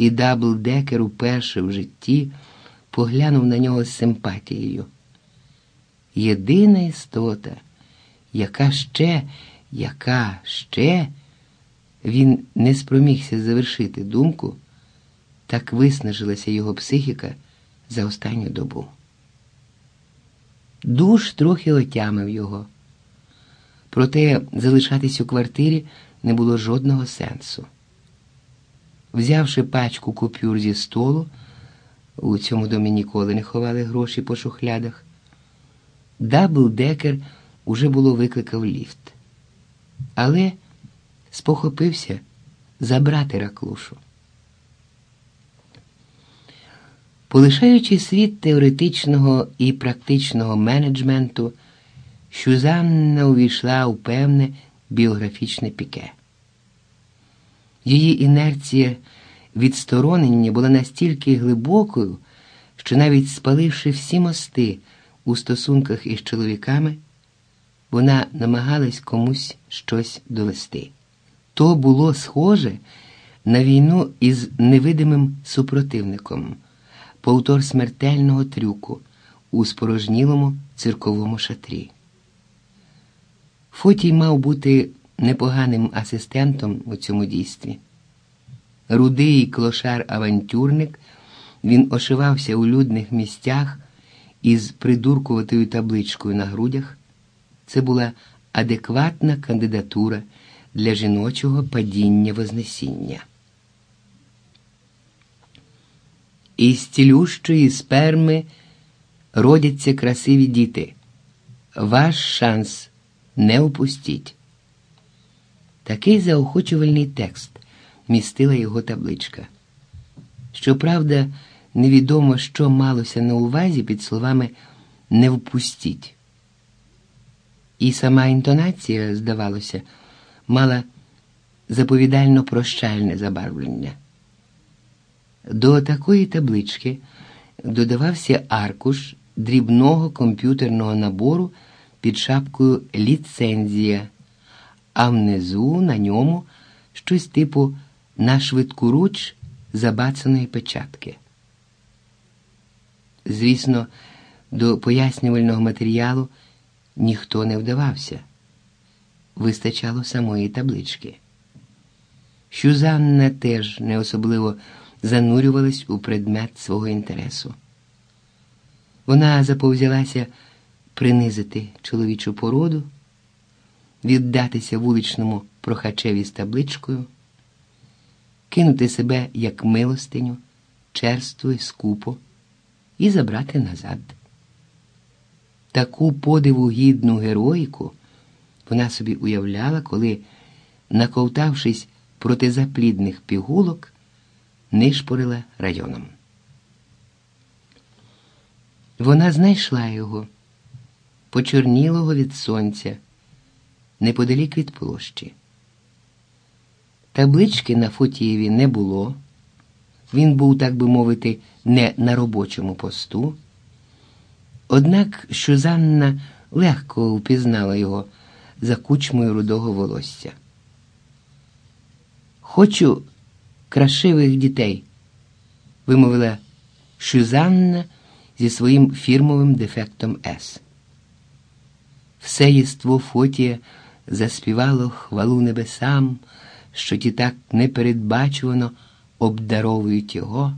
і Даблдекер уперше в житті поглянув на нього з симпатією. Єдина істота, яка ще, яка ще, він не спромігся завершити думку, так виснажилася його психіка за останню добу. Душ трохи отямив його. Проте залишатись у квартирі не було жодного сенсу. Взявши пачку купюр зі столу, у цьому домі ніколи не ховали гроші по шухлядах, Даблдекер уже було викликав ліфт. Але спохопився забрати раклушу. Полишаючи світ теоретичного і практичного менеджменту, Сюзанна увійшла у певне біографічне піке. Її інерція відсторонення була настільки глибокою, що навіть спаливши всі мости у стосунках із чоловіками, вона намагалась комусь щось довести. То було схоже на війну із невидимим супротивником, повтор смертельного трюку у спорожнілому цирковому шатрі. Фотій мав бути непоганим асистентом у цьому дійстві. Рудий клошар-авантюрник, він ошивався у людних місцях із придуркуватою табличкою на грудях. Це була адекватна кандидатура для жіночого падіння Вознесіння. Із цілющої сперми родяться красиві діти. Ваш шанс не упустіть. Такий заохочувальний текст містила його табличка. Щоправда, невідомо, що малося на увазі під словами не впустіть. І сама інтонація, здавалося, мала заповідально прощальне забарвлення. До такої таблички додавався аркуш дрібного комп'ютерного набору під шапкою ліцензія, а внизу на ньому щось типу на швидку руч забацаної печатки. Звісно, до пояснювального матеріалу ніхто не вдавався. Вистачало самої таблички. Сюзанна теж не особливо занурювалась у предмет свого інтересу. Вона заповзялася принизити чоловічу породу, віддатися вуличному прохачеві з табличкою, кинути себе як милостиню, черство і скупо і забрати назад. Таку подиву гідну героїку вона собі уявляла, коли, наковтавшись проти заплідних пігулок, нишпорила районом. Вона знайшла його, почорнілого від сонця, неподалік від площі. Таблички на Фотієві не було. Він був, так би мовити, не на робочому посту. Однак Шузанна легко впізнала його за кучмою рудого волосся. Хочу красивих дітей, вимовила Шузанна зі своїм фірмовим дефектом С. Все єство Фотія заспівало хвалу небесам, що ті так непередбачувано обдаровують його,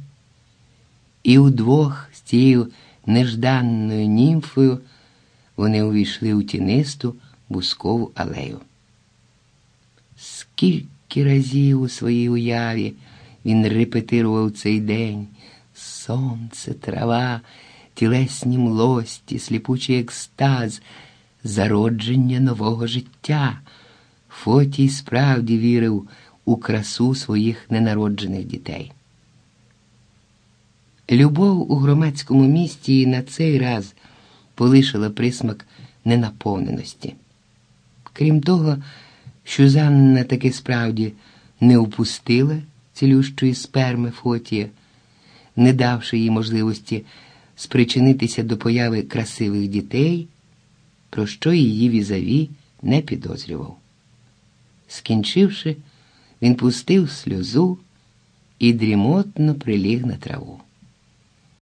і удвох з цією нежданною німфою вони увійшли у тінисту бускову алею. Скільки разів у своїй уяві він репетирував цей день сонце, трава, тілесні млості, сліпучий екстаз, зародження нового життя. Фотій справді вірив у красу своїх ненароджених дітей. Любов у громадському місті на цей раз полишила присмак ненаповненості. Крім того, Сюзанна таки справді не упустила цілющої сперми Фотія, не давши їй можливості спричинитися до появи красивих дітей, про що її візаві не підозрював. Скінчивши, він пустив сльозу і дрімотно приліг на траву.